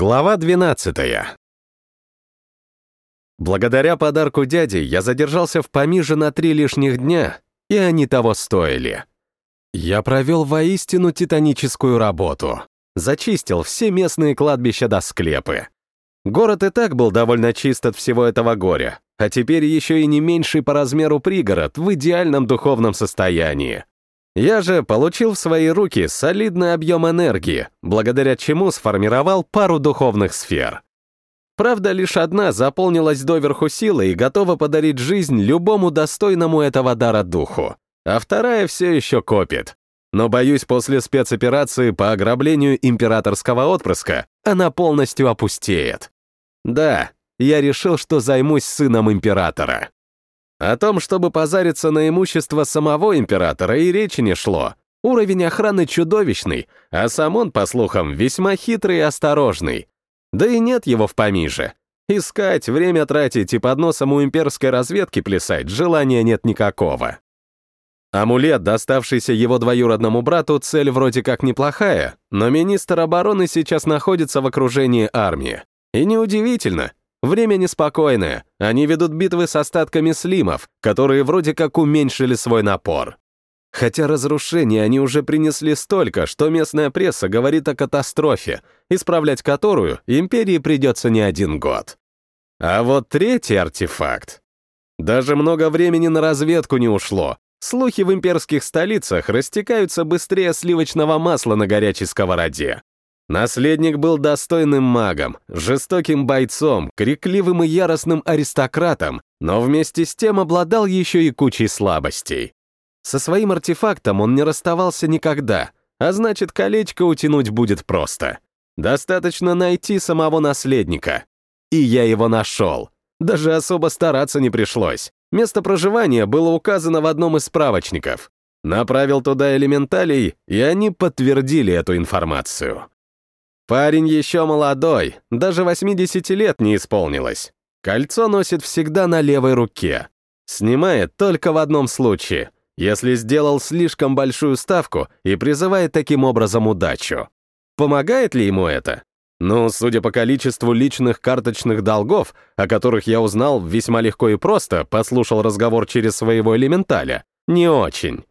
Глава 12. Благодаря подарку дяди я задержался в Памиже на три лишних дня, и они того стоили. Я провел воистину титаническую работу. Зачистил все местные кладбища до склепы. Город и так был довольно чист от всего этого горя, а теперь еще и не меньший по размеру пригород в идеальном духовном состоянии. Я же получил в свои руки солидный объем энергии, благодаря чему сформировал пару духовных сфер. Правда, лишь одна заполнилась доверху силой и готова подарить жизнь любому достойному этого дара духу, а вторая все еще копит. Но, боюсь, после спецоперации по ограблению императорского отпрыска она полностью опустеет. Да, я решил, что займусь сыном императора. О том, чтобы позариться на имущество самого императора, и речи не шло. Уровень охраны чудовищный, а сам он, по слухам, весьма хитрый и осторожный. Да и нет его в помиже. Искать, время тратить и под носом у имперской разведки плясать желания нет никакого. Амулет, доставшийся его двоюродному брату, цель вроде как неплохая, но министр обороны сейчас находится в окружении армии. И неудивительно, Время неспокойное, они ведут битвы с остатками слимов, которые вроде как уменьшили свой напор. Хотя разрушений они уже принесли столько, что местная пресса говорит о катастрофе, исправлять которую империи придется не один год. А вот третий артефакт. Даже много времени на разведку не ушло. Слухи в имперских столицах растекаются быстрее сливочного масла на горячей сковороде. Наследник был достойным магом, жестоким бойцом, крикливым и яростным аристократом, но вместе с тем обладал еще и кучей слабостей. Со своим артефактом он не расставался никогда, а значит, колечко утянуть будет просто. Достаточно найти самого наследника. И я его нашел. Даже особо стараться не пришлось. Место проживания было указано в одном из справочников. Направил туда элементалей, и они подтвердили эту информацию. Парень еще молодой, даже 80 лет не исполнилось. Кольцо носит всегда на левой руке. Снимает только в одном случае, если сделал слишком большую ставку и призывает таким образом удачу. Помогает ли ему это? Ну, судя по количеству личных карточных долгов, о которых я узнал весьма легко и просто, послушал разговор через своего элементаля, не очень.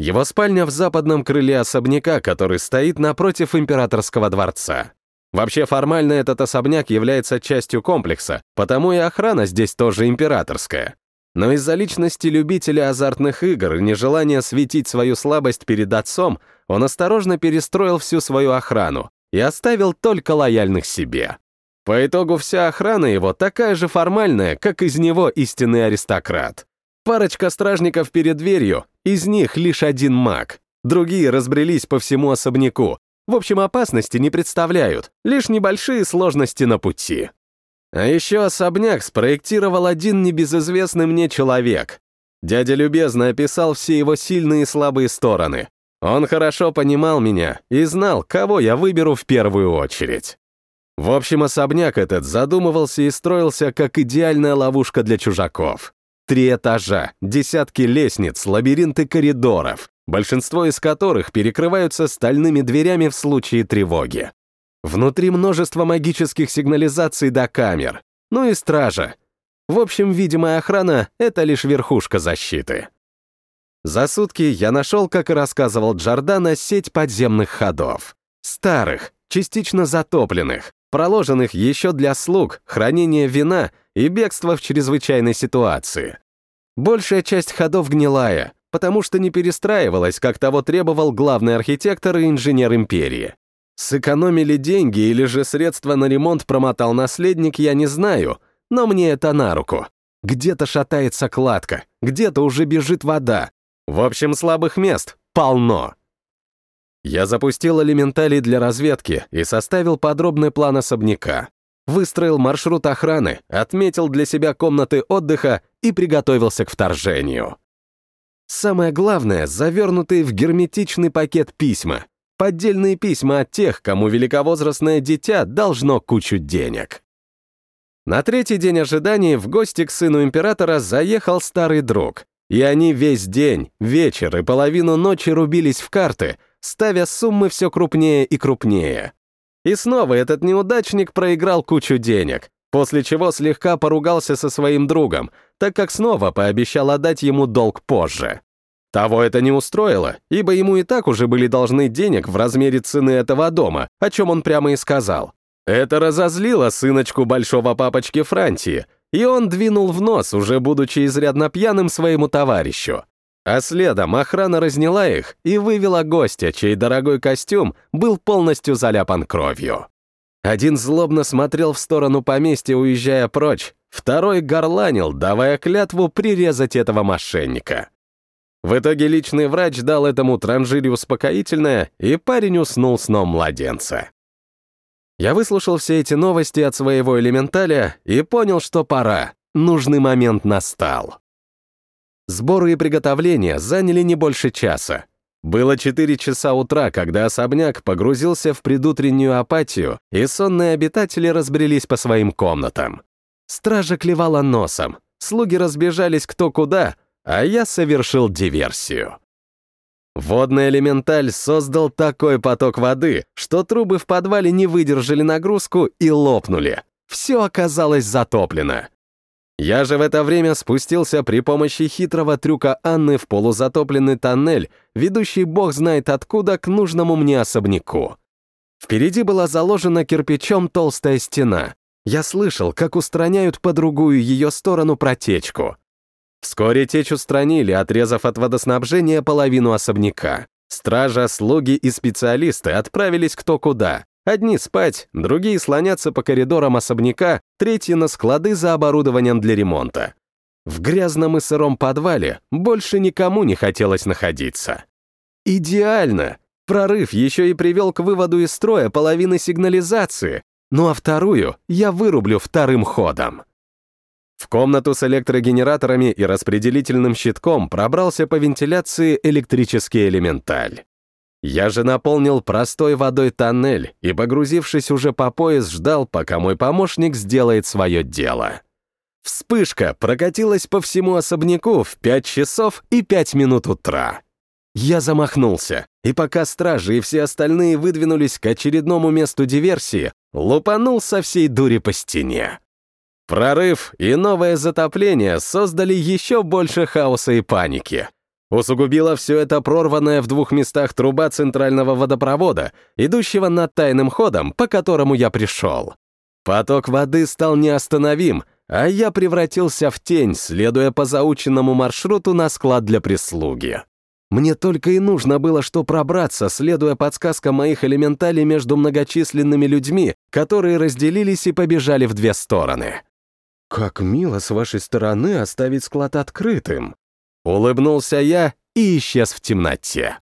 Его спальня в западном крыле особняка, который стоит напротив императорского дворца. Вообще формально этот особняк является частью комплекса, потому и охрана здесь тоже императорская. Но из-за личности любителя азартных игр и нежелания светить свою слабость перед отцом, он осторожно перестроил всю свою охрану и оставил только лояльных себе. По итогу вся охрана его такая же формальная, как из него истинный аристократ. Парочка стражников перед дверью, из них лишь один маг. Другие разбрелись по всему особняку. В общем, опасности не представляют, лишь небольшие сложности на пути. А еще особняк спроектировал один небезызвестный мне человек. Дядя любезно описал все его сильные и слабые стороны. Он хорошо понимал меня и знал, кого я выберу в первую очередь. В общем, особняк этот задумывался и строился как идеальная ловушка для чужаков. Три этажа, десятки лестниц, лабиринты коридоров, большинство из которых перекрываются стальными дверями в случае тревоги. Внутри множество магических сигнализаций до камер, ну и стража. В общем, видимая охрана — это лишь верхушка защиты. За сутки я нашел, как и рассказывал Джордана, сеть подземных ходов. Старых, частично затопленных, проложенных еще для слуг, хранения вина и бегства в чрезвычайной ситуации. Большая часть ходов гнилая, потому что не перестраивалась, как того требовал главный архитектор и инженер империи. Сэкономили деньги или же средства на ремонт промотал наследник, я не знаю, но мне это на руку. Где-то шатается кладка, где-то уже бежит вода. В общем, слабых мест полно. Я запустил элементали для разведки и составил подробный план особняка. Выстроил маршрут охраны, отметил для себя комнаты отдыха и приготовился к вторжению. Самое главное — завернутые в герметичный пакет письма. Поддельные письма от тех, кому великовозрастное дитя должно кучу денег. На третий день ожидания в гости к сыну императора заехал старый друг, и они весь день, вечер и половину ночи рубились в карты — ставя суммы все крупнее и крупнее. И снова этот неудачник проиграл кучу денег, после чего слегка поругался со своим другом, так как снова пообещал отдать ему долг позже. Того это не устроило, ибо ему и так уже были должны денег в размере цены этого дома, о чем он прямо и сказал. Это разозлило сыночку большого папочки Франтии, и он двинул в нос, уже будучи изрядно пьяным своему товарищу. А следом охрана разняла их и вывела гостя, чей дорогой костюм был полностью заляпан кровью. Один злобно смотрел в сторону поместья, уезжая прочь, второй горланил, давая клятву прирезать этого мошенника. В итоге личный врач дал этому транжире успокоительное, и парень уснул сном младенца. Я выслушал все эти новости от своего элементаля и понял, что пора. Нужный момент настал. Сборы и приготовления заняли не больше часа. Было 4 часа утра, когда особняк погрузился в предутреннюю апатию, и сонные обитатели разбрелись по своим комнатам. Стража клевала носом, слуги разбежались кто куда, а я совершил диверсию. Водный элементаль создал такой поток воды, что трубы в подвале не выдержали нагрузку и лопнули. Все оказалось затоплено. Я же в это время спустился при помощи хитрого трюка Анны в полузатопленный тоннель, ведущий бог знает откуда к нужному мне особняку. Впереди была заложена кирпичом толстая стена. Я слышал, как устраняют по другую ее сторону протечку. Вскоре течь устранили, отрезав от водоснабжения половину особняка. Стража, слуги и специалисты отправились кто куда. Одни спать, другие слоняться по коридорам особняка, третьи на склады за оборудованием для ремонта. В грязном и сыром подвале больше никому не хотелось находиться. Идеально! Прорыв еще и привел к выводу из строя половины сигнализации, ну а вторую я вырублю вторым ходом. В комнату с электрогенераторами и распределительным щитком пробрался по вентиляции электрический элементаль. Я же наполнил простой водой тоннель и, погрузившись уже по пояс, ждал, пока мой помощник сделает свое дело. Вспышка прокатилась по всему особняку в 5 часов и 5 минут утра. Я замахнулся, и пока стражи и все остальные выдвинулись к очередному месту диверсии, лупанул со всей дури по стене. Прорыв и новое затопление создали еще больше хаоса и паники. Усугубила все это прорванная в двух местах труба центрального водопровода, идущего над тайным ходом, по которому я пришел. Поток воды стал неостановим, а я превратился в тень, следуя по заученному маршруту на склад для прислуги. Мне только и нужно было что пробраться, следуя подсказкам моих элементалей между многочисленными людьми, которые разделились и побежали в две стороны. «Как мило с вашей стороны оставить склад открытым!» Улыбнулся я и исчез в темноте.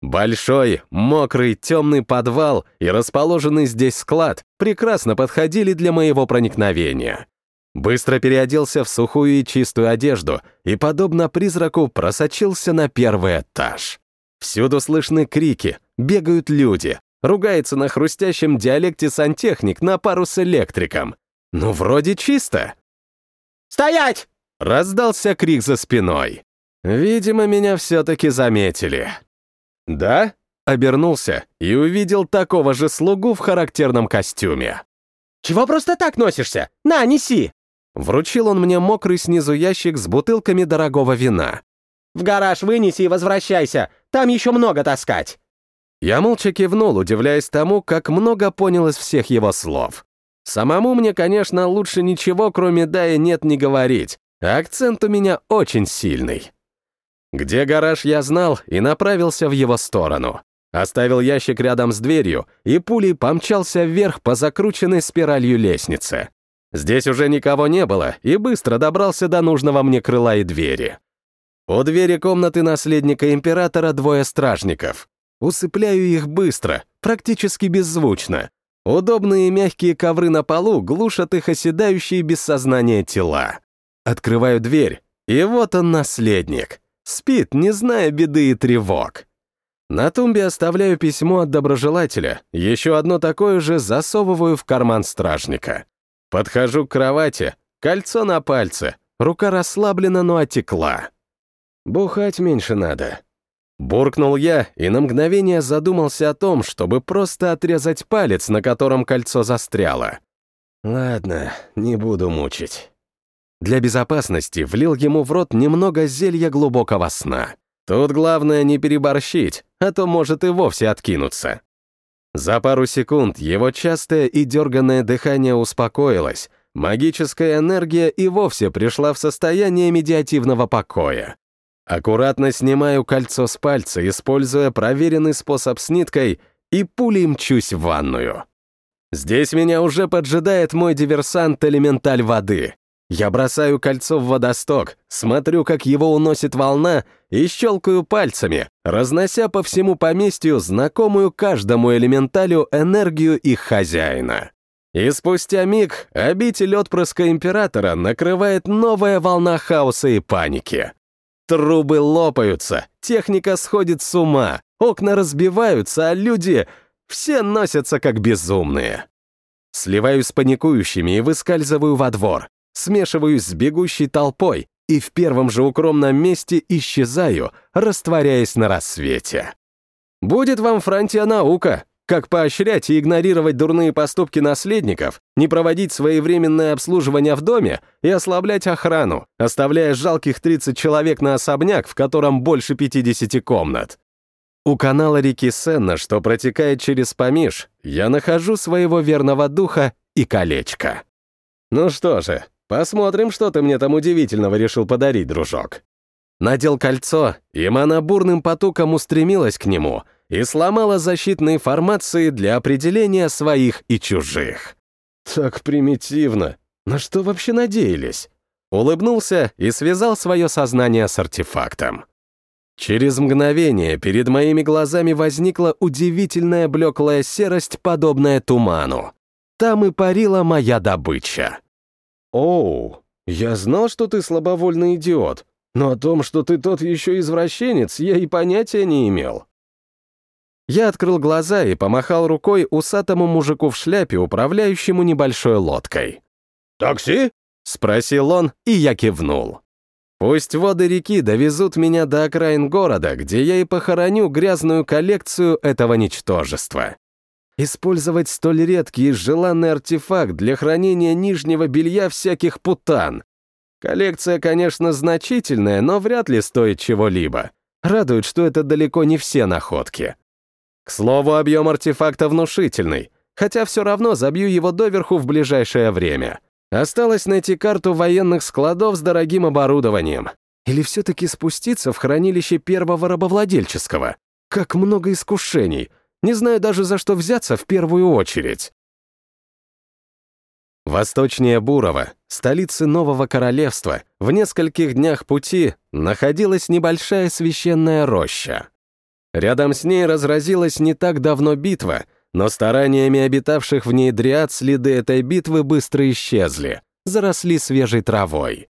Большой, мокрый, темный подвал и расположенный здесь склад прекрасно подходили для моего проникновения. Быстро переоделся в сухую и чистую одежду и, подобно призраку, просочился на первый этаж. Всюду слышны крики, бегают люди, ругается на хрустящем диалекте сантехник на пару с электриком. Ну, вроде чисто. «Стоять!» — раздался крик за спиной. Видимо, меня все-таки заметили. «Да?» — обернулся и увидел такого же слугу в характерном костюме. «Чего просто так носишься? На, неси!» Вручил он мне мокрый снизу ящик с бутылками дорогого вина. «В гараж вынеси и возвращайся, там еще много таскать!» Я молча кивнул, удивляясь тому, как много понял из всех его слов. Самому мне, конечно, лучше ничего, кроме «да» и «нет» не говорить. Акцент у меня очень сильный. Где гараж я знал и направился в его сторону. Оставил ящик рядом с дверью и пулей помчался вверх по закрученной спиралью лестнице. Здесь уже никого не было и быстро добрался до нужного мне крыла и двери. У двери комнаты наследника императора двое стражников. Усыпляю их быстро, практически беззвучно, Удобные мягкие ковры на полу глушат их оседающие без сознания тела. Открываю дверь, и вот он, наследник. Спит, не зная беды и тревог. На тумбе оставляю письмо от доброжелателя, еще одно такое же засовываю в карман стражника. Подхожу к кровати, кольцо на пальце, рука расслаблена, но отекла. Бухать меньше надо. Буркнул я и на мгновение задумался о том, чтобы просто отрезать палец, на котором кольцо застряло. Ладно, не буду мучить. Для безопасности влил ему в рот немного зелья глубокого сна. Тут главное не переборщить, а то может и вовсе откинуться. За пару секунд его частое и дерганное дыхание успокоилось, магическая энергия и вовсе пришла в состояние медиативного покоя. Аккуратно снимаю кольцо с пальца, используя проверенный способ с ниткой, и пулей мчусь в ванную. Здесь меня уже поджидает мой диверсант элементаль воды. Я бросаю кольцо в водосток, смотрю, как его уносит волна, и щелкаю пальцами, разнося по всему поместью знакомую каждому элементалю энергию их хозяина. И спустя миг обитель отпрыска императора накрывает новая волна хаоса и паники. Трубы лопаются, техника сходит с ума, окна разбиваются, а люди все носятся как безумные. Сливаюсь с паникующими и выскальзываю во двор, смешиваюсь с бегущей толпой и в первом же укромном месте исчезаю, растворяясь на рассвете. Будет вам, Франтия, наука, как поощрять и игнорировать дурные поступки наследников, не проводить своевременное обслуживание в доме и ослаблять охрану, оставляя жалких 30 человек на особняк, в котором больше 50 комнат. У канала реки Сенна, что протекает через Помиш, я нахожу своего верного духа и колечко. Ну что же, посмотрим, что ты мне там удивительного решил подарить, дружок. Надел кольцо, и мана бурным потоком устремилась к нему и сломала защитные формации для определения своих и чужих. Так примитивно. На что вообще надеялись? Улыбнулся и связал свое сознание с артефактом. Через мгновение перед моими глазами возникла удивительная блеклая серость, подобная туману. Там и парила моя добыча. «Оу, я знал, что ты слабовольный идиот, но о том, что ты тот еще извращенец, я и понятия не имел». Я открыл глаза и помахал рукой усатому мужику в шляпе, управляющему небольшой лодкой. «Такси?» — спросил он, и я кивнул. Пусть воды реки довезут меня до окраин города, где я и похороню грязную коллекцию этого ничтожества. Использовать столь редкий и желанный артефакт для хранения нижнего белья всяких путан. Коллекция, конечно, значительная, но вряд ли стоит чего-либо. Радует, что это далеко не все находки. К слову, объем артефакта внушительный, хотя все равно забью его доверху в ближайшее время. Осталось найти карту военных складов с дорогим оборудованием. Или все-таки спуститься в хранилище первого рабовладельческого? Как много искушений. Не знаю даже, за что взяться в первую очередь. Восточнее Бурова, столицы Нового Королевства, в нескольких днях пути находилась небольшая священная роща. Рядом с ней разразилась не так давно битва — но стараниями обитавших в ней дриад следы этой битвы быстро исчезли, заросли свежей травой.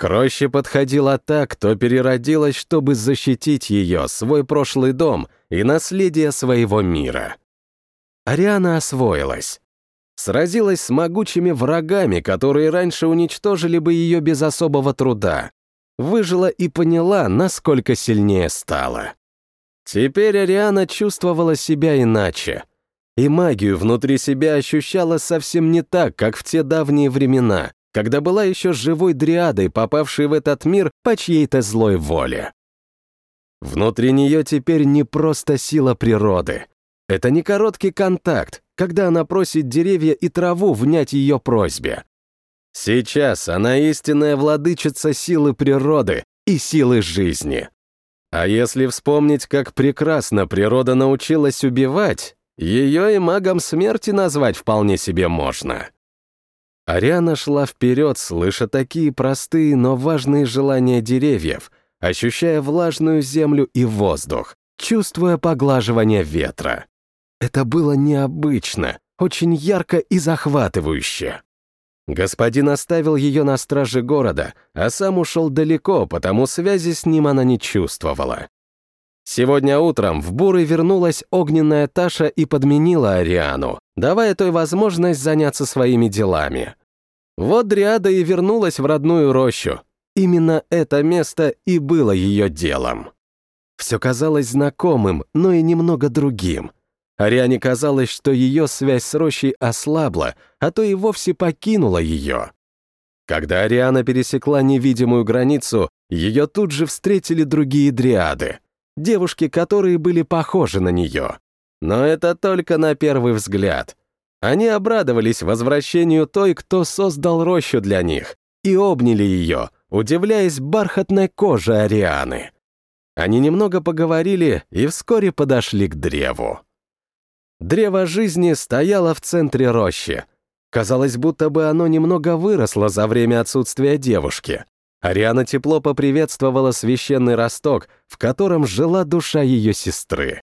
К роще подходила та, кто переродилась, чтобы защитить ее, свой прошлый дом и наследие своего мира. Ариана освоилась. Сразилась с могучими врагами, которые раньше уничтожили бы ее без особого труда. Выжила и поняла, насколько сильнее стала. Теперь Ариана чувствовала себя иначе — и магию внутри себя ощущала совсем не так, как в те давние времена, когда была еще живой дриадой, попавшей в этот мир по чьей-то злой воле. Внутри нее теперь не просто сила природы. Это не короткий контакт, когда она просит деревья и траву внять ее просьбе. Сейчас она истинная владычица силы природы и силы жизни. А если вспомнить, как прекрасно природа научилась убивать, ее и магом смерти назвать вполне себе можно. Ариана шла вперед, слыша такие простые, но важные желания деревьев, ощущая влажную землю и воздух, чувствуя поглаживание ветра. Это было необычно, очень ярко и захватывающе. Господин оставил ее на страже города, а сам ушел далеко, потому связи с ним она не чувствовала. Сегодня утром в Буры вернулась огненная Таша и подменила Ариану, давая той возможность заняться своими делами. Вот Дриада и вернулась в родную рощу. Именно это место и было ее делом. Все казалось знакомым, но и немного другим. Ариане казалось, что ее связь с рощей ослабла, а то и вовсе покинула ее. Когда Ариана пересекла невидимую границу, ее тут же встретили другие дриады, девушки, которые были похожи на нее. Но это только на первый взгляд. Они обрадовались возвращению той, кто создал рощу для них, и обняли ее, удивляясь бархатной коже Арианы. Они немного поговорили и вскоре подошли к древу. Древо жизни стояло в центре рощи, Казалось, будто бы оно немного выросло за время отсутствия девушки. Ариана тепло поприветствовала священный росток, в котором жила душа ее сестры.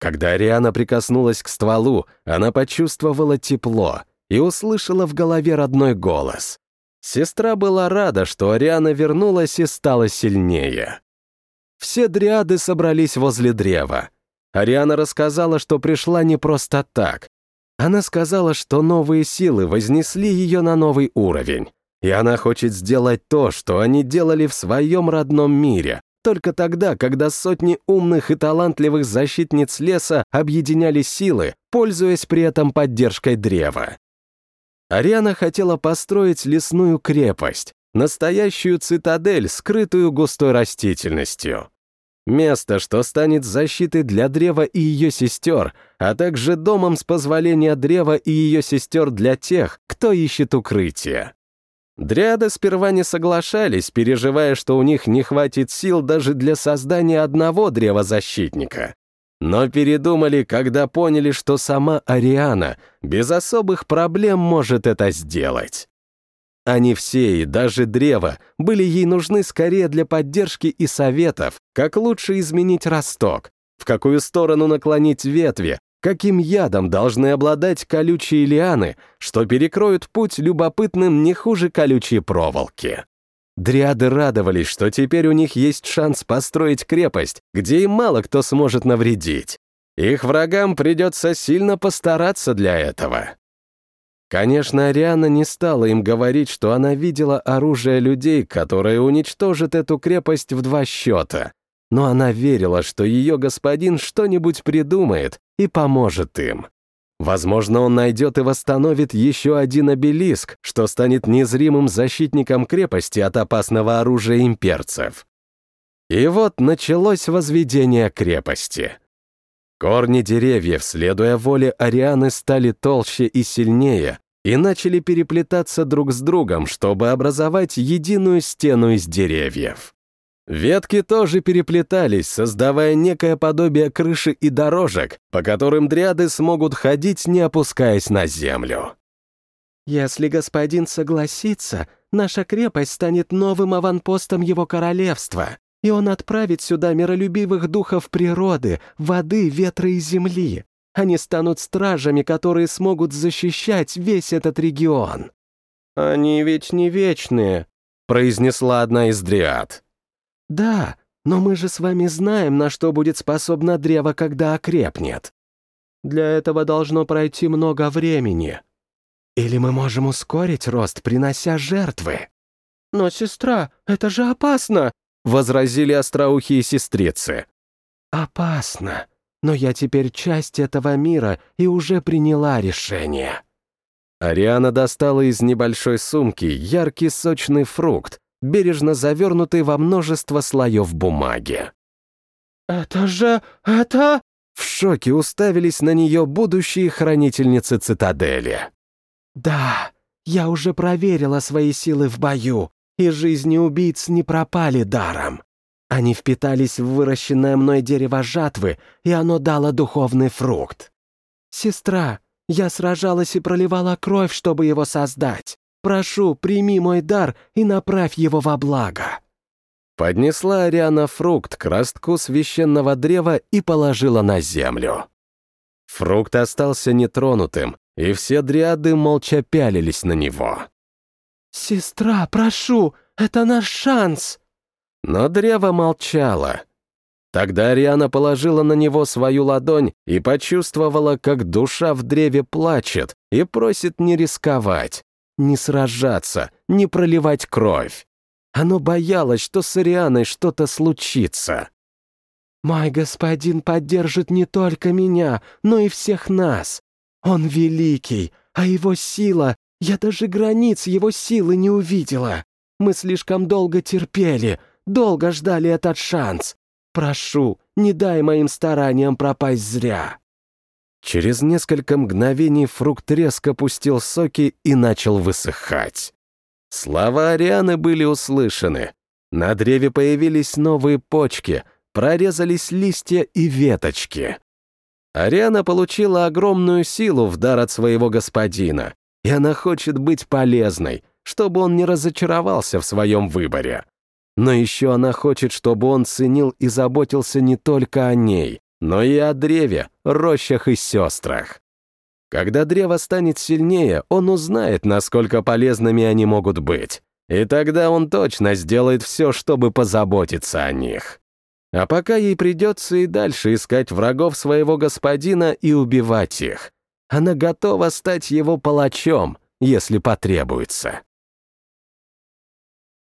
Когда Ариана прикоснулась к стволу, она почувствовала тепло и услышала в голове родной голос. Сестра была рада, что Ариана вернулась и стала сильнее. Все дриады собрались возле древа. Ариана рассказала, что пришла не просто так. Она сказала, что новые силы вознесли ее на новый уровень, и она хочет сделать то, что они делали в своем родном мире, только тогда, когда сотни умных и талантливых защитниц леса объединяли силы, пользуясь при этом поддержкой древа. Ариана хотела построить лесную крепость, настоящую цитадель, скрытую густой растительностью. Место, что станет защитой для древа и ее сестер, а также домом с позволения древа и ее сестер для тех, кто ищет укрытие. Дриады сперва не соглашались, переживая, что у них не хватит сил даже для создания одного древозащитника. Но передумали, когда поняли, что сама Ариана без особых проблем может это сделать. Они все, и даже древо, были ей нужны скорее для поддержки и советов, как лучше изменить росток, в какую сторону наклонить ветви, каким ядом должны обладать колючие лианы, что перекроют путь любопытным не хуже колючей проволоки. Дриады радовались, что теперь у них есть шанс построить крепость, где им мало кто сможет навредить. Их врагам придется сильно постараться для этого. Конечно, Ариана не стала им говорить, что она видела оружие людей, которое уничтожит эту крепость в два счета. Но она верила, что ее господин что-нибудь придумает и поможет им. Возможно, он найдет и восстановит еще один обелиск, что станет незримым защитником крепости от опасного оружия имперцев. И вот началось возведение крепости. Корни деревьев, следуя воле Арианы, стали толще и сильнее и начали переплетаться друг с другом, чтобы образовать единую стену из деревьев. Ветки тоже переплетались, создавая некое подобие крыши и дорожек, по которым дриады смогут ходить, не опускаясь на землю. «Если господин согласится, наша крепость станет новым аванпостом его королевства», и он отправит сюда миролюбивых духов природы, воды, ветра и земли. Они станут стражами, которые смогут защищать весь этот регион». «Они ведь не вечные», — произнесла одна из дриад. «Да, но мы же с вами знаем, на что будет способно древо, когда окрепнет. Для этого должно пройти много времени. Или мы можем ускорить рост, принося жертвы?» «Но, сестра, это же опасно!» — возразили остроухие сестрицы. «Опасно, но я теперь часть этого мира и уже приняла решение». Ариана достала из небольшой сумки яркий сочный фрукт, бережно завернутый во множество слоев бумаги. «Это же... это...» В шоке уставились на нее будущие хранительницы цитадели. «Да, я уже проверила свои силы в бою и жизни убийц не пропали даром. Они впитались в выращенное мной дерево жатвы, и оно дало духовный фрукт. Сестра, я сражалась и проливала кровь, чтобы его создать. Прошу, прими мой дар и направь его во благо». Поднесла Ариана фрукт к ростку священного древа и положила на землю. Фрукт остался нетронутым, и все дриады молча пялились на него. «Сестра, прошу, это наш шанс!» Но древо молчало. Тогда Ариана положила на него свою ладонь и почувствовала, как душа в древе плачет и просит не рисковать, не сражаться, не проливать кровь. Оно боялось, что с Арианой что-то случится. «Мой господин поддержит не только меня, но и всех нас. Он великий, а его сила... Я даже границ его силы не увидела. Мы слишком долго терпели, долго ждали этот шанс. Прошу, не дай моим стараниям пропасть зря». Через несколько мгновений фрукт резко пустил соки и начал высыхать. Слова Арианы были услышаны. На древе появились новые почки, прорезались листья и веточки. Ариана получила огромную силу в дар от своего господина, и она хочет быть полезной, чтобы он не разочаровался в своем выборе. Но еще она хочет, чтобы он ценил и заботился не только о ней, но и о древе, рощах и сестрах. Когда древо станет сильнее, он узнает, насколько полезными они могут быть. И тогда он точно сделает все, чтобы позаботиться о них. А пока ей придется и дальше искать врагов своего господина и убивать их. Она готова стать его палачом, если потребуется.